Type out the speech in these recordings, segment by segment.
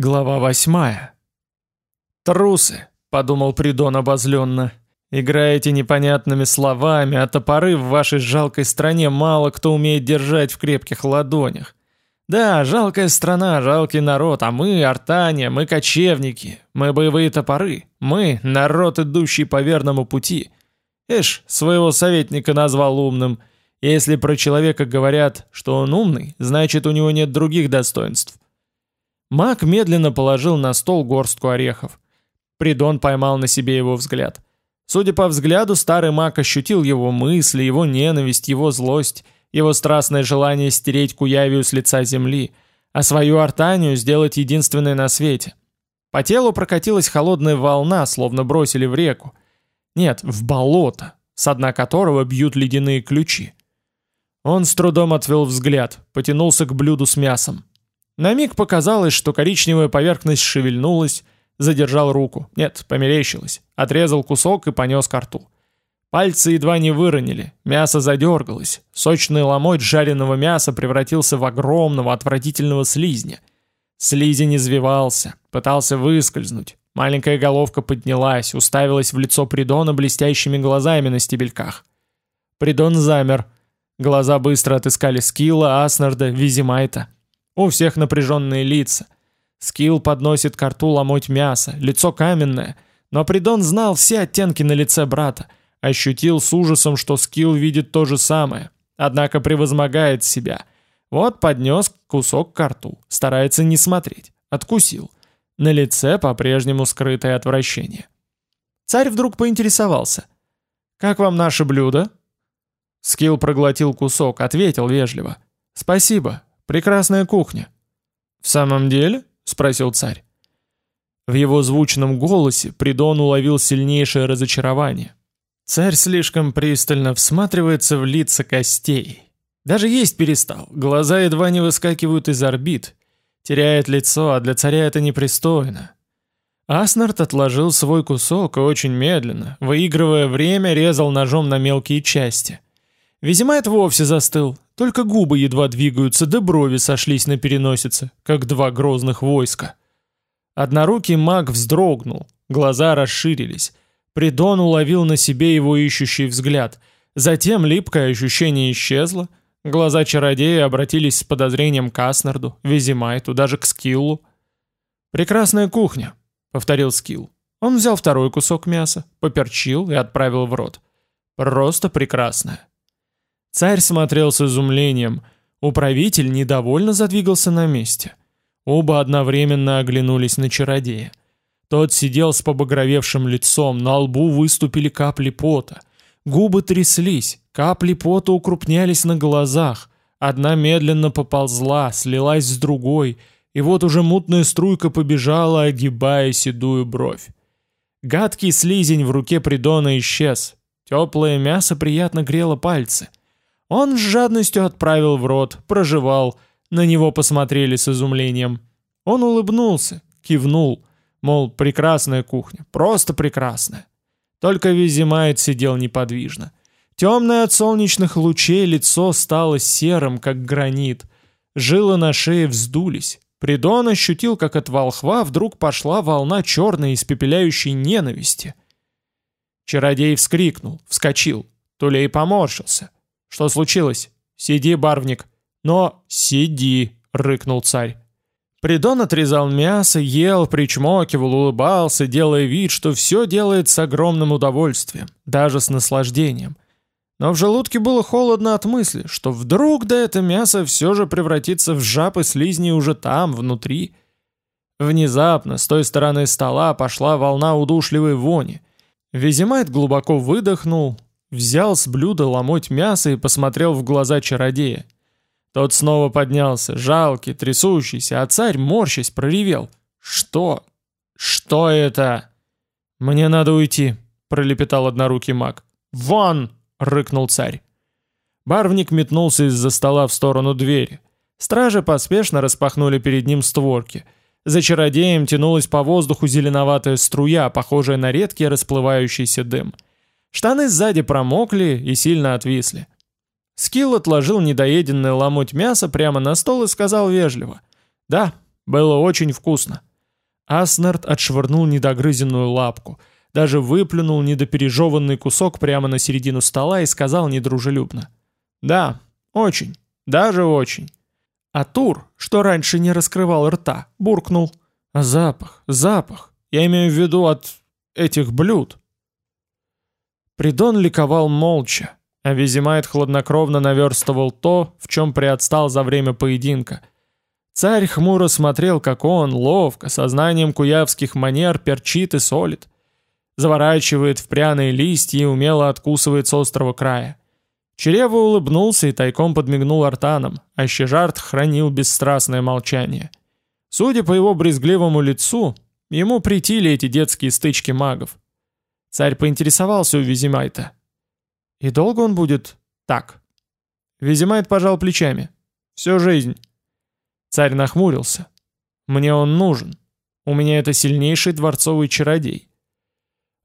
Глава восьмая. «Трусы», — подумал Придон обозленно. «Играете непонятными словами, а топоры в вашей жалкой стране мало кто умеет держать в крепких ладонях. Да, жалкая страна, жалкий народ, а мы, артания, мы кочевники, мы боевые топоры, мы народ, идущий по верному пути. Эш, своего советника назвал умным. Если про человека говорят, что он умный, значит у него нет других достоинств. Маг медленно положил на стол горстку орехов. Придон поймал на себе его взгляд. Судя по взгляду, старый маг ощутил его мысли, его ненависть, его злость, его страстное желание стереть Куявию с лица земли, а свою артанию сделать единственной на свете. По телу прокатилась холодная волна, словно бросили в реку. Нет, в болото, с дна которого бьют ледяные ключи. Он с трудом отвел взгляд, потянулся к блюду с мясом. На миг показалось, что коричневая поверхность шевельнулась, задержал руку. Нет, померещилось. Отрезал кусок и понес ко рту. Пальцы едва не выронили, мясо задергалось. Сочный ломоть жареного мяса превратился в огромного отвратительного слизня. Слизень извивался, пытался выскользнуть. Маленькая головка поднялась, уставилась в лицо Придона блестящими глазами на стебельках. Придон замер. Глаза быстро отыскали Скилла, Аснарда, Визимайта. У всех напряженные лица. Скилл подносит к рту ломоть мяса, лицо каменное. Но Придон знал все оттенки на лице брата. Ощутил с ужасом, что Скилл видит то же самое. Однако превозмогает себя. Вот поднес кусок к рту. Старается не смотреть. Откусил. На лице по-прежнему скрытое отвращение. Царь вдруг поинтересовался. «Как вам наше блюдо?» Скилл проглотил кусок, ответил вежливо. «Спасибо, Прекрасная кухня». «В самом деле?» — спросил царь. В его звучном голосе Придон уловил сильнейшее разочарование. Царь слишком пристально всматривается в лица костей. Даже есть перестал, глаза едва не выскакивают из орбит. Теряет лицо, а для царя это непристойно. Аснард отложил свой кусок и очень медленно, выигрывая время, резал ножом на мелкие части. Визимайт вовсе застыл, только губы едва двигаются, да брови сошлись на переносице, как два грозных войска. Однорукий маг вздрогнул, глаза расширились. Придон уловил на себе его ищущий взгляд. Затем липкое ощущение исчезло. Глаза чародея обратились с подозрением к Аснарду, Визимайту, даже к Скиллу. «Прекрасная кухня», — повторил Скилл. Он взял второй кусок мяса, поперчил и отправил в рот. «Просто прекрасная». Царь смотрел с изумлением. Управитель недовольно задвигался на месте. Оба одновременно оглянулись на чародея. Тот сидел с побагровевшим лицом, на лбу выступили капли пота. Губы тряслись, капли пота укрупнялись на глазах. Одна медленно поползла, слилась с другой, и вот уже мутная струйка побежала, огибая седую бровь. Гадкий слизень в руке Придона исчез. Теплое мясо приятно грело пальцы. Он с жадностью отправил в рот, прожевал, на него посмотрели с изумлением. Он улыбнулся, кивнул, мол, прекрасная кухня, просто прекрасная. Только Визимайт сидел неподвижно. Темное от солнечных лучей лицо стало серым, как гранит. Жилы на шее вздулись. Придон ощутил, как от волхва вдруг пошла волна черной испепеляющей ненависти. Чародей вскрикнул, вскочил. Тулей поморщился. «Что случилось? Сиди, барвник». «Но сиди», — рыкнул царь. Придон отрезал мясо, ел, причмокивал, улыбался, делая вид, что все делает с огромным удовольствием, даже с наслаждением. Но в желудке было холодно от мысли, что вдруг да это мясо все же превратится в жаб и слизни уже там, внутри. Внезапно с той стороны стола пошла волна удушливой вони. Визимайт глубоко выдохнул, Взял с блюда ломоть мяса и посмотрел в глаза чародея. Тот снова поднялся, жалкий, трясущийся, а царь, морщась, проревел. «Что? Что это?» «Мне надо уйти», — пролепетал однорукий маг. «Вон!» — рыкнул царь. Барвник метнулся из-за стола в сторону двери. Стражи поспешно распахнули перед ним створки. За чародеем тянулась по воздуху зеленоватая струя, похожая на редкий расплывающийся дым — Штаны сзади промокли и сильно отвисли. Скилл отложил недоеденный ломоть мяса прямо на стол и сказал вежливо. «Да, было очень вкусно». Аснард отшвырнул недогрызенную лапку, даже выплюнул недопережеванный кусок прямо на середину стола и сказал недружелюбно. «Да, очень, даже очень». А Тур, что раньше не раскрывал рта, буркнул. «Запах, запах, я имею в виду от этих блюд». Придон ликовал молча, а Визимайт хладнокровно наверстывал то, в чем приотстал за время поединка. Царь хмуро смотрел, как он, ловко, сознанием куявских манер, перчит и солит. Заворачивает в пряные листья и умело откусывает с острого края. Черева улыбнулся и тайком подмигнул артанам, а Щежарт хранил бесстрастное молчание. Судя по его брезгливому лицу, ему притили эти детские стычки магов. Царь поинтересовался у Визимайта. «И долго он будет так?» Визимайт пожал плечами. «Всю жизнь». Царь нахмурился. «Мне он нужен. У меня это сильнейший дворцовый чародей».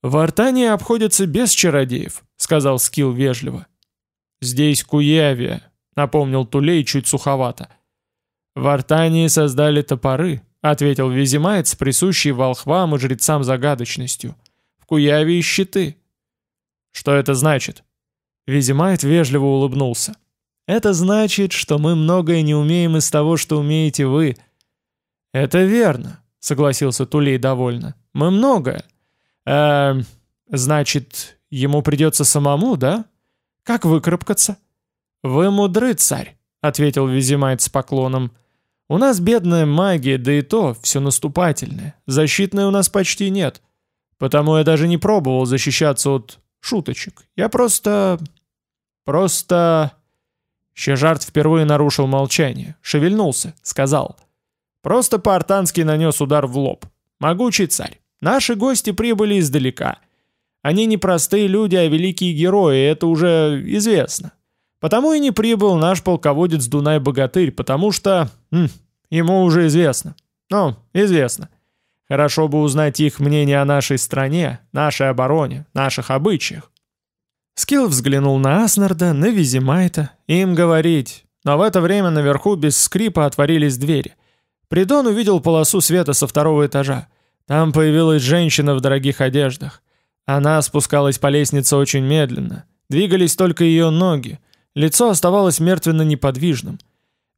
«В Артании обходятся без чародеев», — сказал Скилл вежливо. «Здесь Куявия», — напомнил Тулей чуть суховато. «В Артании создали топоры», — ответил Визимайт с присущей волхвам и жрецам загадочностью. «В Куявии щиты». «Что это значит?» Визимайт вежливо улыбнулся. «Это значит, что мы многое не умеем из того, что умеете вы». «Это верно», — согласился Тулей довольно. «Мы многое». «Эм, значит, ему придется самому, да? Как выкарабкаться?» «Вы мудрый царь», — ответил Визимайт с поклоном. «У нас бедная магия, да и то все наступательное. Защитной у нас почти нет. Потому я даже не пробовал защищаться от шуточек. Я просто... просто...» Щежарт впервые нарушил молчание, шевельнулся, сказал. «Просто по-артански нанес удар в лоб. Могучий царь, наши гости прибыли издалека. Они не простые люди, а великие герои, это уже известно. Потому и не прибыл наш полководец Дунай-богатырь, потому что... М, ему уже известно. Ну, известно. Хорошо бы узнать их мнение о нашей стране, нашей обороне, наших обычаях. Скилл взглянул на Аснарда, на Визимайта, им говорить. Но в это время наверху без скрипа отворились двери. Придон увидел полосу света со второго этажа. Там появилась женщина в дорогих одеждах. Она спускалась по лестнице очень медленно. Двигались только ее ноги. Лицо оставалось мертвенно неподвижным.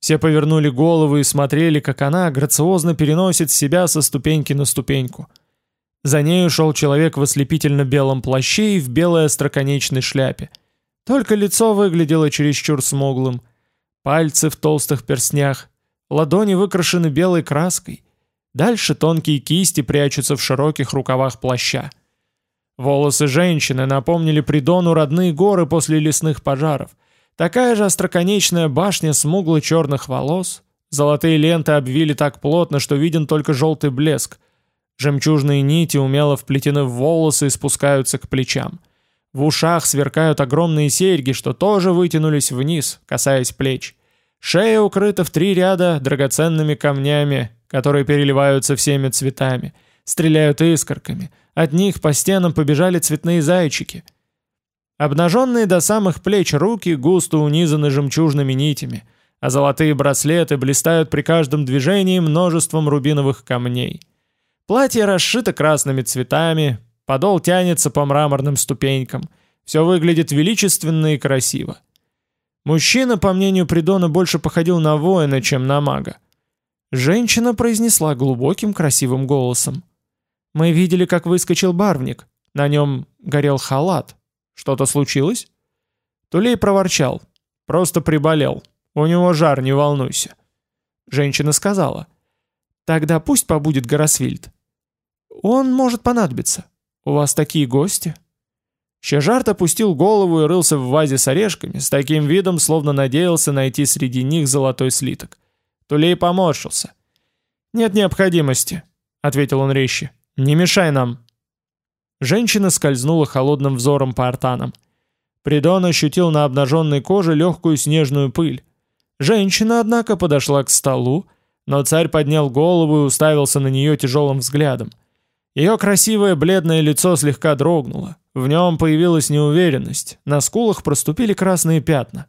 Все повернули головы и смотрели, как она грациозно переносит себя со ступеньки на ступеньку. За ней ушел человек в ослепительно-белом плаще и в белой остроконечной шляпе. Только лицо выглядело чересчур смуглым. Пальцы в толстых перстнях, ладони выкрашены белой краской. Дальше тонкие кисти прячутся в широких рукавах плаща. Волосы женщины напомнили Придону родные горы после лесных пожаров. Такая же остроконечная башня смугло-черных волос. Золотые ленты обвили так плотно, что виден только желтый блеск. Жемчужные нити умело вплетены в волосы и спускаются к плечам. В ушах сверкают огромные серьги, что тоже вытянулись вниз, касаясь плеч. Шея укрыта в три ряда драгоценными камнями, которые переливаются всеми цветами, стреляют искорками. От них по стенам побежали цветные зайчики — Обнаженные до самых плеч руки густо унизаны жемчужными нитями, а золотые браслеты блистают при каждом движении множеством рубиновых камней. Платье расшито красными цветами, подол тянется по мраморным ступенькам. Все выглядит величественно и красиво. Мужчина, по мнению Придона, больше походил на воина, чем на мага. Женщина произнесла глубоким красивым голосом. «Мы видели, как выскочил барвник. На нем горел халат, что-то случилось? Тулей проворчал. Просто приболел. У него жар, не волнуйся. Женщина сказала. Тогда пусть побудет Гарасвильд. Он может понадобиться. У вас такие гости? Щежарт опустил голову и рылся в вазе с орешками, с таким видом, словно надеялся найти среди них золотой слиток. Тулей поморщился. «Нет необходимости», — ответил он резче. «Не мешай нам». Женщина скользнула холодным взором по артанам. Придон ощутил на обнаженной коже легкую снежную пыль. Женщина, однако, подошла к столу, но царь поднял голову и уставился на нее тяжелым взглядом. Ее красивое бледное лицо слегка дрогнуло. В нем появилась неуверенность, на скулах проступили красные пятна.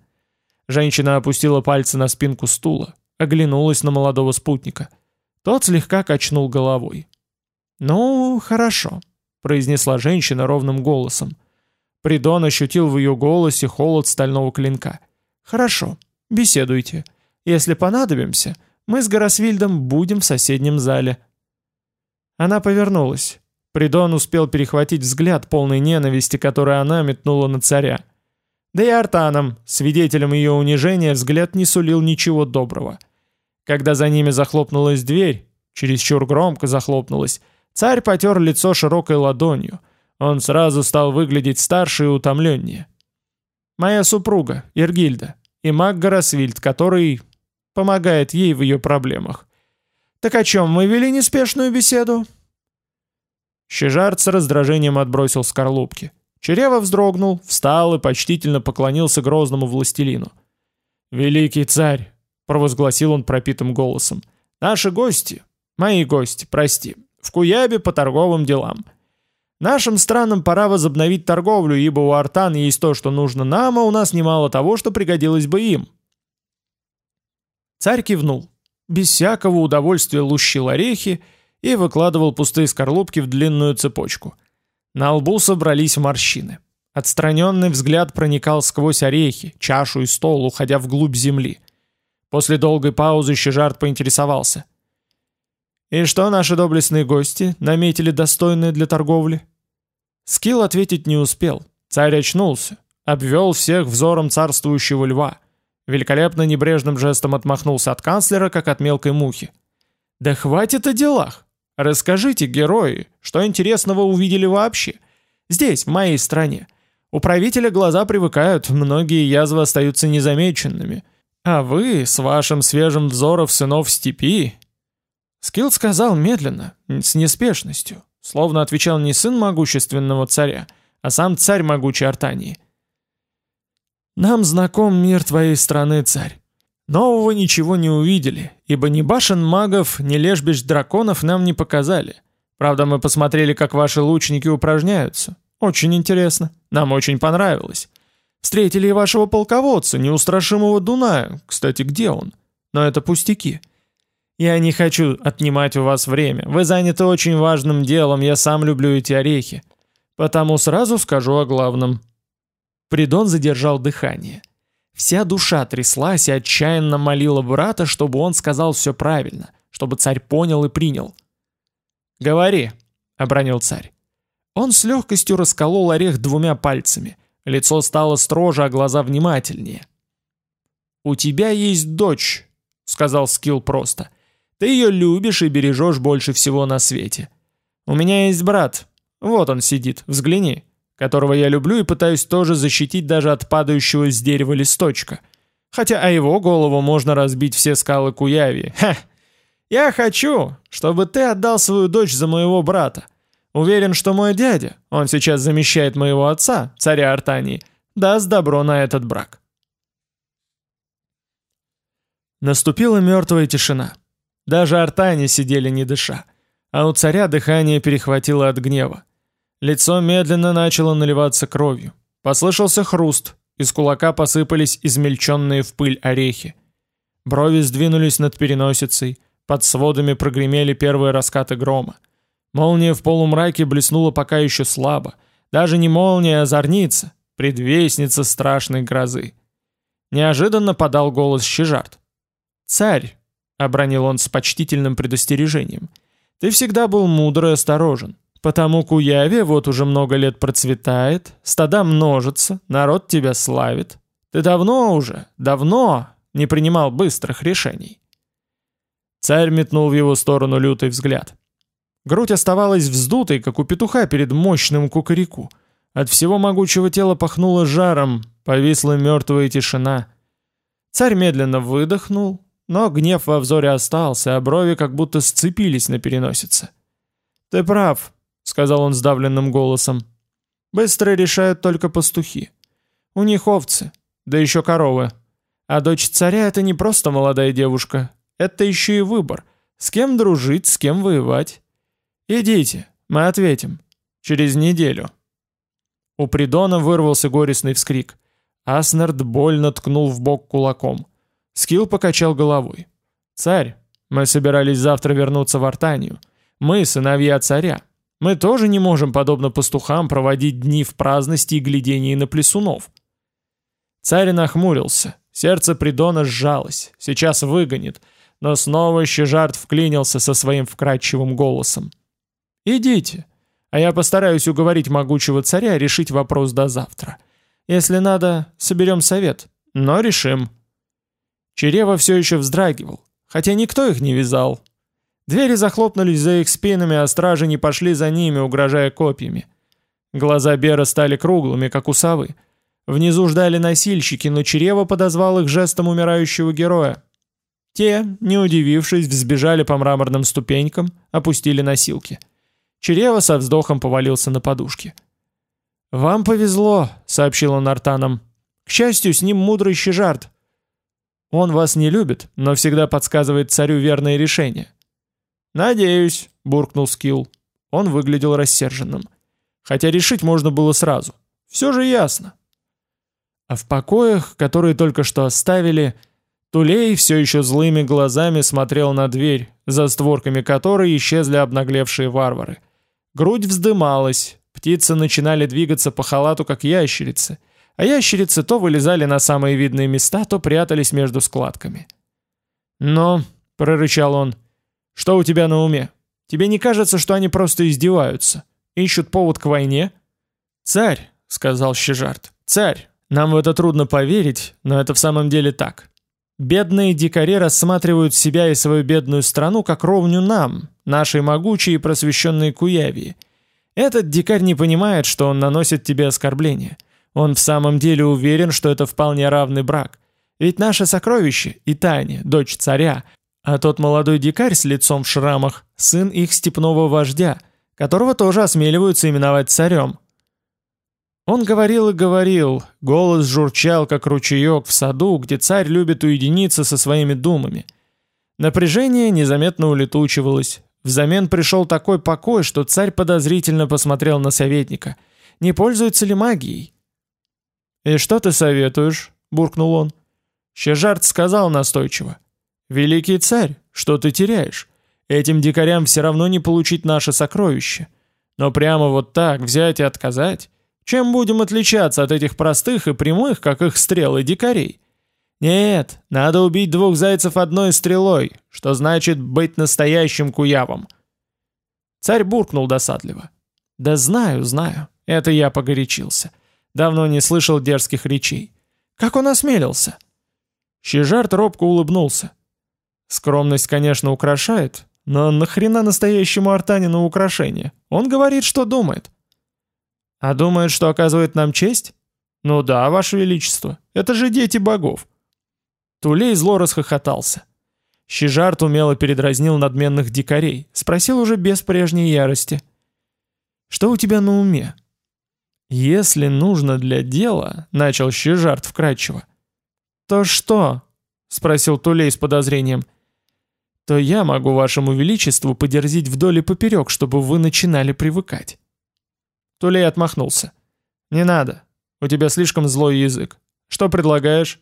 Женщина опустила пальцы на спинку стула, оглянулась на молодого спутника. Тот слегка качнул головой. «Ну, хорошо», — произнесла женщина ровным голосом. Придон ощутил в ее голосе холод стального клинка. «Хорошо, беседуйте. Если понадобимся, мы с Горосвильдом будем в соседнем зале». Она повернулась. Придон успел перехватить взгляд полной ненависти, который она метнула на царя. Да и Артаном, свидетелем ее унижения, взгляд не сулил ничего доброго. Когда за ними захлопнулась дверь, чересчур громко захлопнулась, царь потер лицо широкой ладонью. Он сразу стал выглядеть старше и утомленнее. «Моя супруга, Иргильда, и маг Гарасвильд, который помогает ей в ее проблемах. Так о чем мы вели неспешную беседу?» Щежарт с раздражением отбросил скорлупки. Черева вздрогнул, встал и почтительно поклонился грозному властелину. «Великий царь!» — провозгласил он пропитым голосом. «Наши гости, мои гости, прости, в Куябе по торговым делам. Нашим странам пора возобновить торговлю, ибо у Артан есть то, что нужно нам, а у нас немало того, что пригодилось бы им». Царь кивнул. Без всякого удовольствия лущил орехи и выкладывал пустые скорлупки в длинную цепочку — на лбу собрались морщины. Отстраненный взгляд проникал сквозь орехи, чашу и стол, уходя вглубь земли. После долгой паузы Щежарт поинтересовался. «И что наши доблестные гости наметили достойные для торговли?» Скилл ответить не успел. Царь очнулся, обвел всех взором царствующего льва. Великолепно небрежным жестом отмахнулся от канцлера, как от мелкой мухи. «Да хватит о делах! Расскажите, герои, что интересного увидели вообще? Здесь, в моей стране. У правителя глаза привыкают, многие язвы остаются незамеченными. А вы, с вашим свежим взором сынов степи...» Скилл сказал медленно, с неспешностью, словно отвечал не сын могущественного царя, а сам царь могучей Артании. «Нам знаком мир твоей страны, царь. Нового ничего не увидели, ибо ни башен магов, ни лежбищ драконов нам не показали. Правда, мы посмотрели, как ваши лучники упражняются. Очень интересно. Нам очень понравилось. Встретили и вашего полководца, неустрашимого Дуная. Кстати, где он? Но это пустяки. Я не хочу отнимать у вас время. Вы заняты очень важным делом, я сам люблю эти орехи. Потому сразу скажу о главном. Придон задержал дыхание. Вся душа тряслась и отчаянно молила брата, чтобы он сказал все правильно, чтобы царь понял и принял. «Говори», — обронил царь. Он с легкостью расколол орех двумя пальцами. Лицо стало строже, а глаза внимательнее. «У тебя есть дочь», — сказал Скилл просто. «Ты ее любишь и бережешь больше всего на свете. У меня есть брат. Вот он сидит, взгляни которого я люблю и пытаюсь тоже защитить даже от падающего с дерева листочка. Хотя о его голову можно разбить все скалы Куяви. Ха! Я хочу, чтобы ты отдал свою дочь за моего брата. Уверен, что мой дядя, он сейчас замещает моего отца, царя Артании, даст добро на этот брак. Наступила мертвая тишина. Даже артане сидели не дыша, а у царя дыхание перехватило от гнева. Лицо медленно начало наливаться кровью. Послышался хруст, из кулака посыпались измельченные в пыль орехи. Брови сдвинулись над переносицей, под сводами прогремели первые раскаты грома. Молния в полумраке блеснула пока еще слабо. Даже не молния, а зорница, предвестница страшной грозы. Неожиданно подал голос Щежарт. «Царь!» — обронил он с почтительным предостережением. «Ты всегда был мудр и осторожен. Потому Куяве вот уже много лет процветает, стада множатся, народ тебя славит. Ты давно уже, давно не принимал быстрых решений. Царь метнул в его сторону лютый взгляд. Грудь оставалась вздутой, как у петуха перед мощным кукареку. От всего могучего тела пахнуло жаром, повисла мертвая тишина. Царь медленно выдохнул, но гнев во взоре остался, а брови как будто сцепились на переносице. «Ты прав», сказал он сдавленным голосом. «Быстро решают только пастухи. У них овцы, да еще коровы. А дочь царя — это не просто молодая девушка, это еще и выбор, с кем дружить, с кем воевать. Идите, мы ответим. Через неделю». У Придона вырвался горестный вскрик. Аснард больно ткнул в бок кулаком. Скилл покачал головой. «Царь, мы собирались завтра вернуться в Артанию. Мы сыновья царя. Мы тоже не можем, подобно пастухам, проводить дни в праздности и глядении на плесунов. Царь нахмурился, сердце Придона сжалось, сейчас выгонит, но снова Щежарт вклинился со своим вкрадчивым голосом. «Идите, а я постараюсь уговорить могучего царя решить вопрос до завтра. Если надо, соберем совет, но решим». Черева все еще вздрагивал, хотя никто их не вязал. Двери захлопнулись за их спинами, а стражи не пошли за ними, угрожая копьями. Глаза Бера стали круглыми, как у совы. Внизу ждали носильщики, но Черева подозвал их жестом умирающего героя. Те, не удивившись, взбежали по мраморным ступенькам, опустили носилки. Черева со вздохом повалился на подушки. «Вам повезло», — сообщил он Артанам. «К счастью, с ним мудрый щежарт. Он вас не любит, но всегда подсказывает царю верное решение». «Надеюсь», — буркнул Скилл. Он выглядел рассерженным. Хотя решить можно было сразу. Все же ясно. А в покоях, которые только что оставили, Тулей все еще злыми глазами смотрел на дверь, за створками которой исчезли обнаглевшие варвары. Грудь вздымалась, птицы начинали двигаться по халату, как ящерицы, а ящерицы то вылезали на самые видные места, то прятались между складками. «Но», — прорычал он, — «что у тебя на уме? Тебе не кажется, что они просто издеваются? Ищут повод к войне?» «Царь», — сказал Щежарт, — «царь, нам в это трудно поверить, но это в самом деле так. Бедные дикари рассматривают себя и свою бедную страну как ровню нам, нашей могучей и просвещенной Куявии. Этот дикарь не понимает, что он наносит тебе оскорбление. Он в самом деле уверен, что это вполне равный брак. Ведь наше сокровище, и Таня, дочь царя, а тот молодой дикарь с лицом в шрамах, сын их степного вождя, которого тоже осмеливаются именовать царем. Он говорил и говорил, голос журчал, как ручеек в саду, где царь любит уединиться со своими думами. Напряжение незаметно улетучивалось. Взамен пришел такой покой, что царь подозрительно посмотрел на советника. Не пользуется ли магией? «И что ты советуешь?» — буркнул он. Щежарт сказал настойчиво. «Великий царь, что ты теряешь? Этим дикарям все равно не получить наше сокровище. Но прямо вот так взять и отказать...» Чем будем отличаться от этих простых и прямых, как их стрелы, дикарей? Нет, надо убить двух зайцев одной стрелой, что значит быть настоящим куявом. Царь буркнул досадливо. Да знаю, знаю, это я погорячился. Давно не слышал дерзких речей. Как он осмелился? Щежарт робко улыбнулся. Скромность, конечно, украшает, но нахрена настоящему артанину украшение? Он говорит, что думает. А думает, что оказывает нам честь? Ну да, ваше величество, это же дети богов. Тулей зло расхохотался. Щежарт умело передразнил надменных дикарей, спросил уже без прежней ярости. «Что у тебя на уме?» «Если нужно для дела», — начал Щежарт вкратчиво. «То что?» — спросил Тулей с подозрением. «То я могу вашему величеству подерзить вдоль и поперек, чтобы вы начинали привыкать». Тулей отмахнулся. «Не надо. У тебя слишком злой язык. Что предлагаешь?»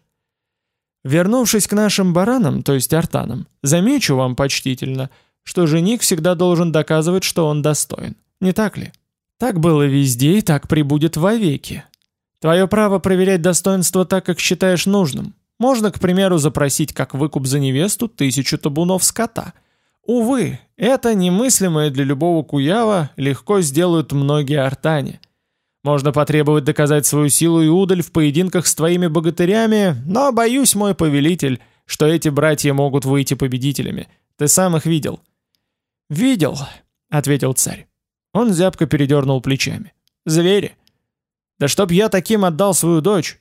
«Вернувшись к нашим баранам, то есть артанам, замечу вам почтительно, что жених всегда должен доказывать, что он достоин. Не так ли? Так было везде и так прибудет вовеки. Твое право проверять достоинство так, как считаешь нужным. Можно, к примеру, запросить как выкуп за невесту тысячу табунов скота – Увы, это немыслимое для любого куява легко сделают многие артане. Можно потребовать доказать свою силу и удаль в поединках с твоими богатырями, но боюсь, мой повелитель, что эти братья могут выйти победителями. Ты сам их видел». «Видел», — ответил царь. Он зябко передернул плечами. «Звери. Да чтоб я таким отдал свою дочь».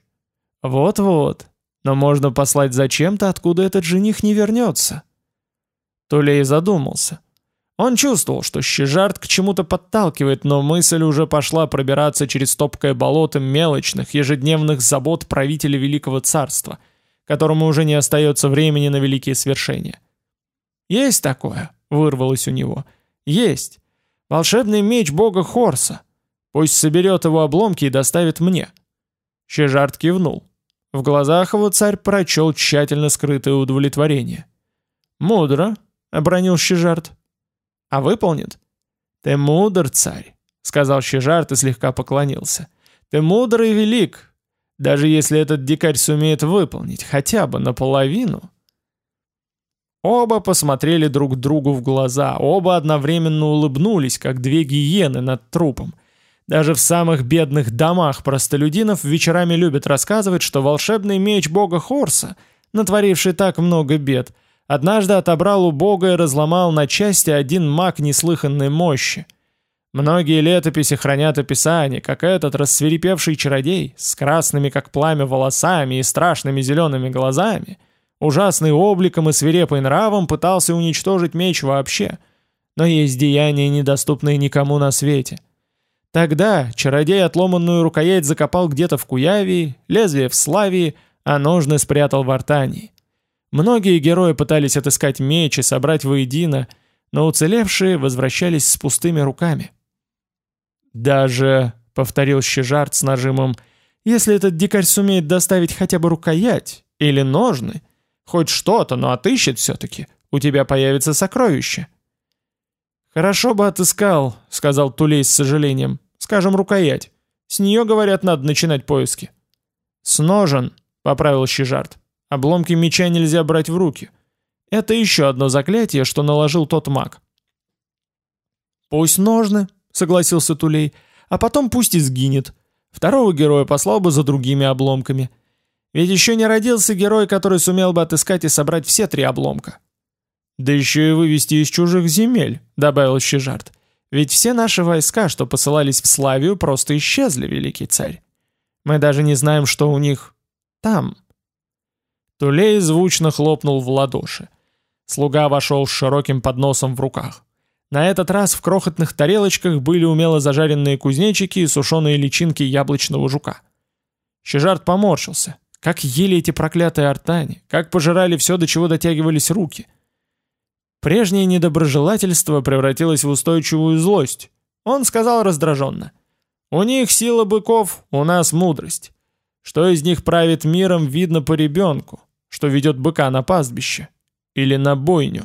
«Вот-вот. Но можно послать зачем-то, откуда этот жених не вернется». Тулей задумался. Он чувствовал, что Щежарт к чему-то подталкивает, но мысль уже пошла пробираться через топкое болото мелочных, ежедневных забот правителя Великого Царства, которому уже не остается времени на великие свершения. «Есть такое», — вырвалось у него. «Есть. Волшебный меч бога Хорса. Пусть соберет его обломки и доставит мне». Щежарт кивнул. В глазах его царь прочел тщательно скрытое удовлетворение. «Мудро», обронил Щежарт. А выполнит? Ты мудр, царь, сказал Щежарт и слегка поклонился. Ты мудр и велик, даже если этот дикарь сумеет выполнить хотя бы наполовину. Оба посмотрели друг другу в глаза, оба одновременно улыбнулись, как две гиены над трупом. Даже в самых бедных домах простолюдинов вечерами любят рассказывать, что волшебный меч бога Хорса, натворивший так много бед, однажды отобрал у бога и разломал на части один маг неслыханной мощи. Многие летописи хранят описание, как этот рассверепевший чародей с красными как пламя волосами и страшными зелеными глазами, ужасный обликом и свирепой нравом пытался уничтожить меч вообще. Но есть деяния, недоступные никому на свете. Тогда чародей отломанную рукоять закопал где-то в Куявии, лезвие в Славии, а ножны спрятал в Артании. Многие герои пытались отыскать меч и собрать воедино, но уцелевшие возвращались с пустыми руками. «Даже», — повторил Щежарт с нажимом, «если этот дикарь сумеет доставить хотя бы рукоять или ножны, хоть что-то, но отыщет все-таки, у тебя появится сокровище». «Хорошо бы отыскал», — сказал Тулей с сожалением, «скажем, рукоять. С нее, говорят, надо начинать поиски». «С ножен», — поправил Щежарт. «Обломки меча нельзя брать в руки». Это еще одно заклятие, что наложил тот маг. «Пусть ножны», согласился Тулей, а потом пусть и сгинет. Второго героя послал бы за другими обломками. Ведь еще не родился герой, который сумел бы отыскать и собрать все три обломка. «Да еще и вывести из чужих земель», — добавил Щежарт. «Ведь все наши войска, что посылались в Славию, просто исчезли, великий царь. Мы даже не знаем, что у них там». Тулей звучно хлопнул в ладоши. Слуга вошел с широким подносом в руках. На этот раз в крохотных тарелочках были умело зажаренные кузнечики и сушеные личинки яблочного жука. Щежарт поморщился. Как ели эти проклятые артани, как пожирали все, до чего дотягивались руки. Прежнее недоброжелательство превратилось в устойчивую злость. Он сказал раздраженно. «У них сила быков, у нас мудрость. Что из них правит миром, видно по ребенку, что ведет быка на пастбище или на бойню».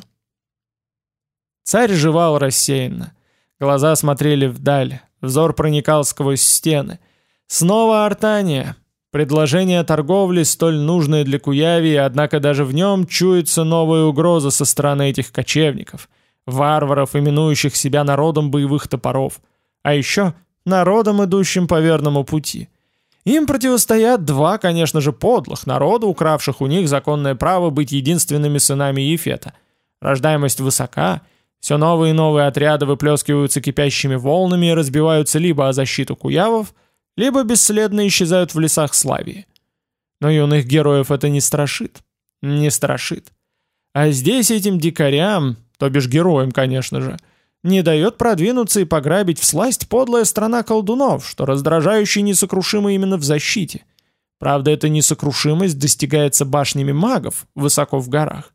Царь жевал рассеянно. Глаза смотрели вдаль, взор проникал сквозь стены. Снова артания. Предложение торговли столь нужное для Куявии, однако даже в нем чуется новая угроза со стороны этих кочевников, варваров, именующих себя народом боевых топоров, а еще народом, идущим по верному пути. Им противостоят два, конечно же, подлых народа, укравших у них законное право быть единственными сынами Ефета. Рождаемость высока — все новые и новые отряды выплескиваются кипящими волнами и разбиваются либо о защиту куявов, либо бесследно исчезают в лесах Славии. Но юных героев это не страшит. Не страшит. А здесь этим дикарям, то бишь героям, конечно же, не дает продвинуться и пограбить в сласть подлая страна колдунов, что раздражающе несокрушимо именно в защите. Правда, эта несокрушимость достигается башнями магов высоко в горах.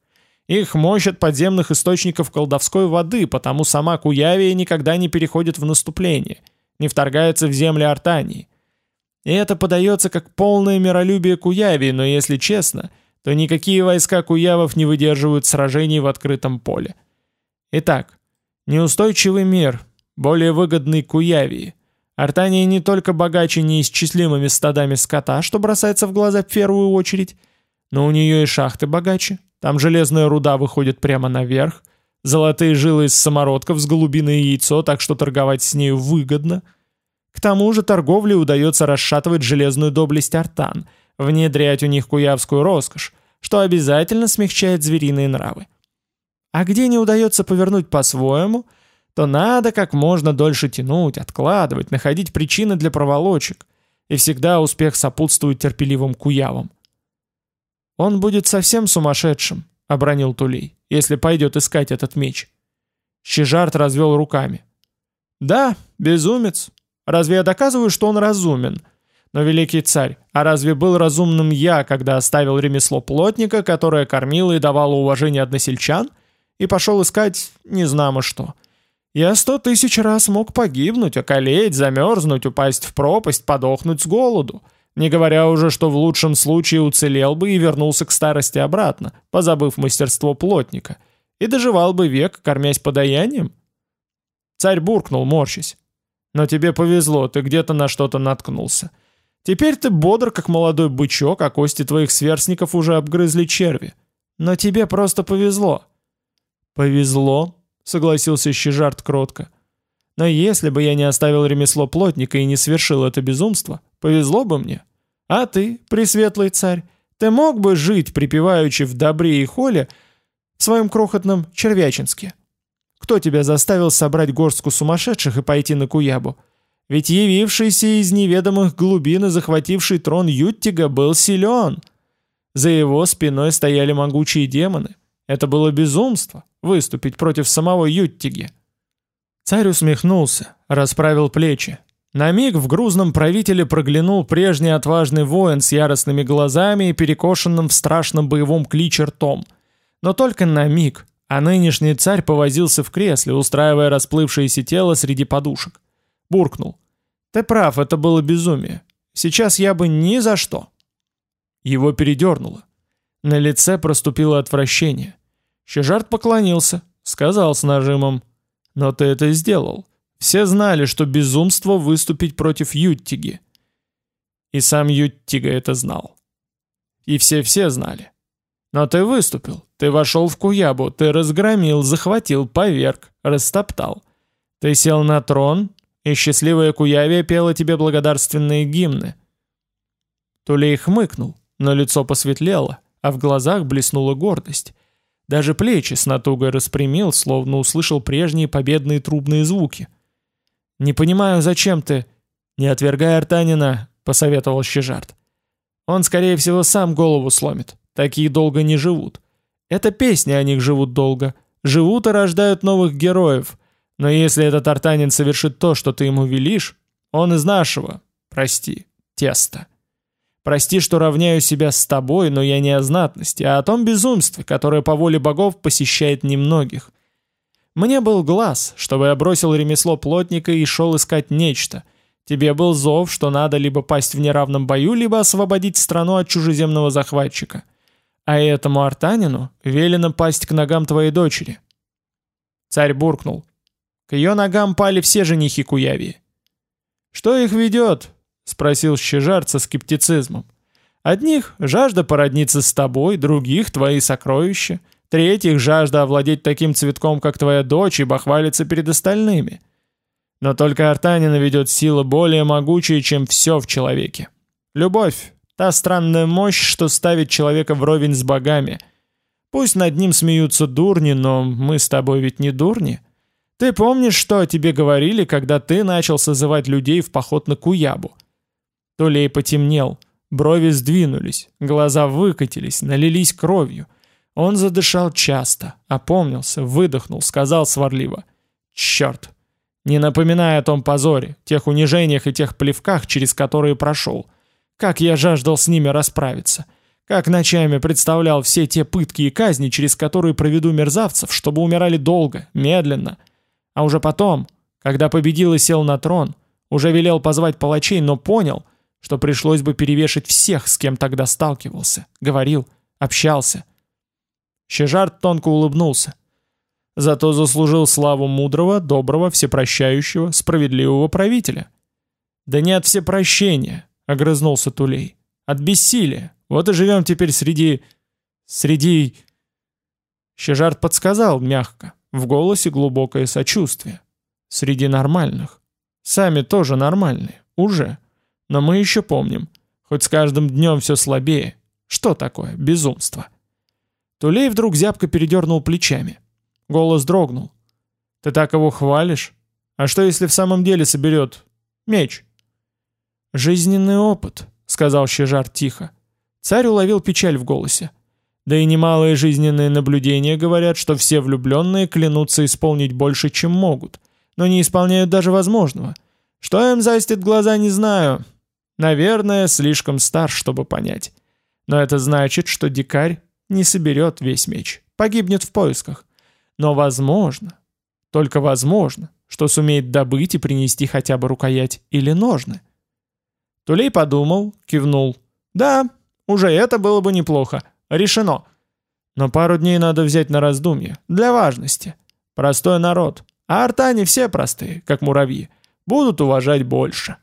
Их мощь от подземных источников колдовской воды, потому сама Куявия никогда не переходит в наступление, не вторгается в земли Артании. И это подается как полное миролюбие Куявии, но если честно, то никакие войска Куявов не выдерживают сражений в открытом поле. Итак, неустойчивый мир, более выгодный Куявии. Артания не только богаче неисчислимыми стадами скота, что бросается в глаза в первую очередь, но у нее и шахты богаче, там железная руда выходит прямо наверх, золотые жилы из самородков с голубиное яйцо, так что торговать с нею выгодно. К тому же торговле удается расшатывать железную доблесть артан, внедрять у них куявскую роскошь, что обязательно смягчает звериные нравы. А где не удается повернуть по-своему, то надо как можно дольше тянуть, откладывать, находить причины для проволочек. И всегда успех сопутствует терпеливым куявам. «Он будет совсем сумасшедшим», — обронил Тулей, «если пойдет искать этот меч». Щежарт развел руками. «Да, безумец. Разве я доказываю, что он разумен? Но, великий царь, а разве был разумным я, когда оставил ремесло плотника, которое кормило и давало уважение односельчан, и пошел искать не знамо что?» Я сто тысяч раз мог погибнуть, околеть, замерзнуть, упасть в пропасть, подохнуть с голоду. Не говоря уже, что в лучшем случае уцелел бы и вернулся к старости обратно, позабыв мастерство плотника, и доживал бы век, кормясь подаянием. Царь буркнул, морщись. Но тебе повезло, ты где-то на что-то наткнулся. Теперь ты бодр, как молодой бычок, а кости твоих сверстников уже обгрызли черви. Но тебе просто повезло». «Повезло», — согласился Щежарт кротко. «Но если бы я не оставил ремесло плотника и не свершил это безумство, повезло бы мне. А ты, пресветлый царь, ты мог бы жить, припеваючи в добре и холе, в своем крохотном Червячинске? Кто тебя заставил собрать горстку сумасшедших и пойти на Куябу? Ведь явившийся из неведомых глубин и захвативший трон Юттига был силен. За его спиной стояли могучие демоны. Это было безумство — выступить против самого Юттиги. Царь усмехнулся, расправил плечи. На миг в грузном правителе проглянул прежний отважный воин с яростными глазами и перекошенным в страшном боевом кличе ртом. Но только на миг, а нынешний царь повозился в кресле, устраивая расплывшееся тело среди подушек. Буркнул. «Ты прав, это было безумие. Сейчас я бы ни за что». Его передернуло. На лице проступило отвращение. Щежарт поклонился, сказал с нажимом. «Но ты это сделал. Все знали, что безумство выступить против Юттиги. И сам Юттига это знал. И все-все знали. Но ты выступил, ты вошел в Куябу, ты разгромил, захватил, поверг, растоптал. Ты сел на трон, и счастливая Куявия пела тебе благодарственные гимны. Тулей хмыкнул, но лицо посветлело, а в глазах блеснула гордость. Даже плечи с натугой распрямил, словно услышал прежние победные трубные звуки. «Не понимаю, зачем ты...» «Не отвергай Артанина», — посоветовал Щежарт. «Он, скорее всего, сам голову сломит. Такие долго не живут. Это песни о них живут долго. Живут и рождают новых героев. Но если этот Артанин совершит то, что ты ему велишь, он из нашего, прости, теста. Прости, что равняю себя с тобой, но я не о знатности, а о том безумстве, которое по воле богов посещает немногих. Мне был глаз, чтобы я бросил ремесло плотника и шел искать нечто. Тебе был зов, что надо либо пасть в неравном бою, либо освободить страну от чужеземного захватчика. А этому артанину велено пасть к ногам твоей дочери. Царь буркнул. К ее ногам пали все женихи Куявии. «Что их ведет?» — спросил Щежар со скептицизмом. «Одних — жажда породниться с тобой, других — твои сокровища, третьих — жажда овладеть таким цветком, как твоя дочь, и бахвалиться перед остальными. Но только Артанина ведет сила более могучая, чем все в человеке. Любовь, та странная мощь, что ставит человека вровень с богами. Пусть над ним смеются дурни, но мы с тобой ведь не дурни. Ты помнишь, что о тебе говорили, когда ты начал созывать людей в поход на Куябу? Толей потемнел, брови сдвинулись, глаза выкатились, налились кровью. Он задышал часто, опомнился, выдохнул, сказал сварливо. «Черт! Не напоминай о том позоре, тех унижениях и тех плевках, через которые прошел. Как я жаждал с ними расправиться. Как ночами представлял все те пытки и казни, через которые проведу мерзавцев, чтобы умирали долго, медленно. А уже потом, когда победил и сел на трон, уже велел позвать палачей, но понял, что пришлось бы перевешать всех, с кем тогда сталкивался, говорил, общался. Щежарт тонко улыбнулся. Зато заслужил славу мудрого, доброго, всепрощающего, справедливого правителя. «Да не от всепрощения», — огрызнулся Тулей. «От бессилия. Вот и живем теперь среди... среди...» Щежарт подсказал мягко, в голосе глубокое сочувствие. «Среди нормальных. Сами тоже нормальные. Уже. Но мы еще помним. Хоть с каждым днем все слабее. Что такое безумство?» Тулей вдруг зябко передернул плечами. Голос дрогнул. «Ты так его хвалишь? А что, если в самом деле соберет меч?» «Жизненный опыт», — сказал Щежар тихо. Царь уловил печаль в голосе. Да и немалые жизненные наблюдения говорят, что все влюбленные клянутся исполнить больше, чем могут, но не исполняют даже возможного. Что им застит глаза, не знаю. Наверное, слишком стар, чтобы понять. Но это значит, что дикарь не соберет весь меч, погибнет в поисках. Но возможно, только возможно, что сумеет добыть и принести хотя бы рукоять или ножны. Тулей подумал, кивнул. «Да, уже это было бы неплохо. Решено. Но пару дней надо взять на раздумье. Для важности. Простой народ. А артане все простые, как муравьи. Будут уважать больше.